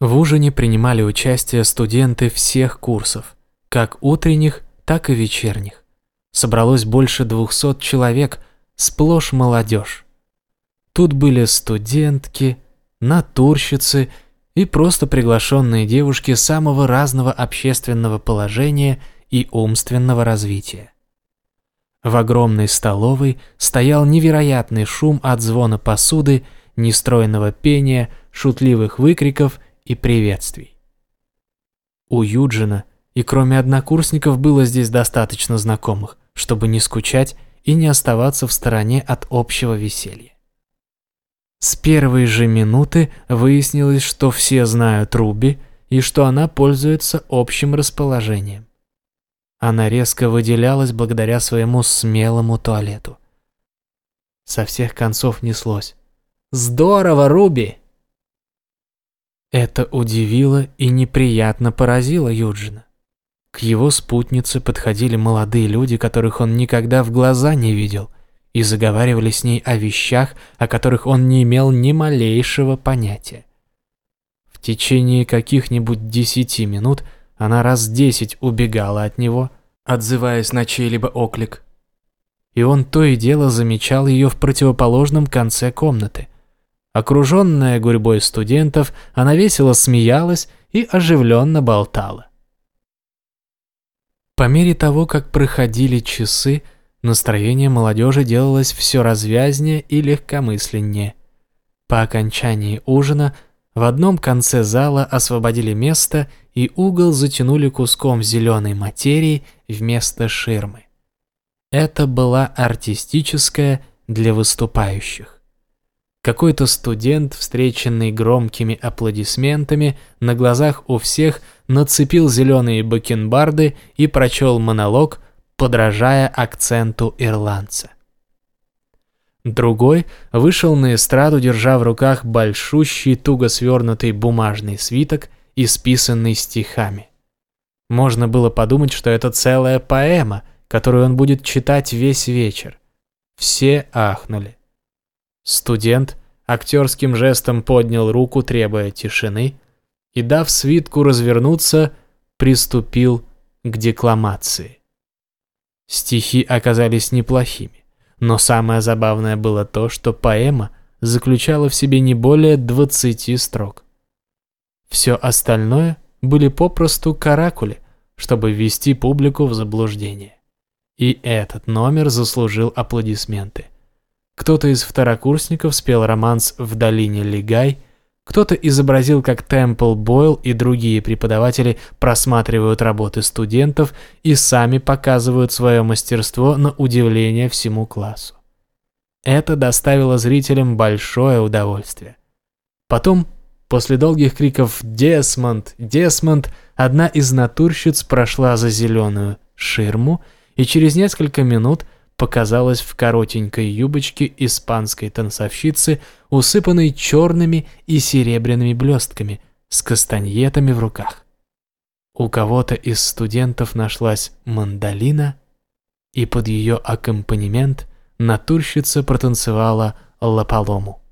В ужине принимали участие студенты всех курсов, как утренних, так и вечерних. Собралось больше двухсот человек, сплошь молодежь. Тут были студентки, натурщицы и просто приглашенные девушки самого разного общественного положения и умственного развития. В огромной столовой стоял невероятный шум от звона посуды, нестройного пения, шутливых выкриков и приветствий. У Юджина и кроме однокурсников было здесь достаточно знакомых, чтобы не скучать и не оставаться в стороне от общего веселья. С первой же минуты выяснилось, что все знают Руби и что она пользуется общим расположением. Она резко выделялась благодаря своему смелому туалету. Со всех концов неслось. «Здорово, Руби!» Это удивило и неприятно поразило Юджина. К его спутнице подходили молодые люди, которых он никогда в глаза не видел – и заговаривали с ней о вещах, о которых он не имел ни малейшего понятия. В течение каких-нибудь десяти минут она раз десять убегала от него, отзываясь на чей-либо оклик. И он то и дело замечал ее в противоположном конце комнаты. Окруженная гурьбой студентов, она весело смеялась и оживленно болтала. По мере того, как проходили часы, Настроение молодежи делалось все развязнее и легкомысленнее. По окончании ужина в одном конце зала освободили место и угол затянули куском зеленой материи вместо ширмы. Это была артистическая для выступающих. Какой-то студент, встреченный громкими аплодисментами, на глазах у всех нацепил зеленые бакенбарды и прочел монолог подражая акценту ирландца. Другой вышел на эстраду, держа в руках большущий туго свернутый бумажный свиток, исписанный стихами. Можно было подумать, что это целая поэма, которую он будет читать весь вечер. Все ахнули. Студент актерским жестом поднял руку, требуя тишины, и, дав свитку развернуться, приступил к декламации. Стихи оказались неплохими, но самое забавное было то, что поэма заключала в себе не более 20 строк. Все остальное были попросту каракули, чтобы ввести публику в заблуждение. И этот номер заслужил аплодисменты. Кто-то из второкурсников спел романс «В долине Лигай», кто-то изобразил, как Темпл Бойл и другие преподаватели просматривают работы студентов и сами показывают свое мастерство на удивление всему классу. Это доставило зрителям большое удовольствие. Потом, после долгих криков «Десмонд! Десмонд!», одна из натурщиц прошла за зеленую ширму, и через несколько минут показалась в коротенькой юбочке испанской танцовщицы, усыпанной черными и серебряными блестками, с кастаньетами в руках. У кого-то из студентов нашлась мандолина, и под ее аккомпанемент натурщица протанцевала лапалому.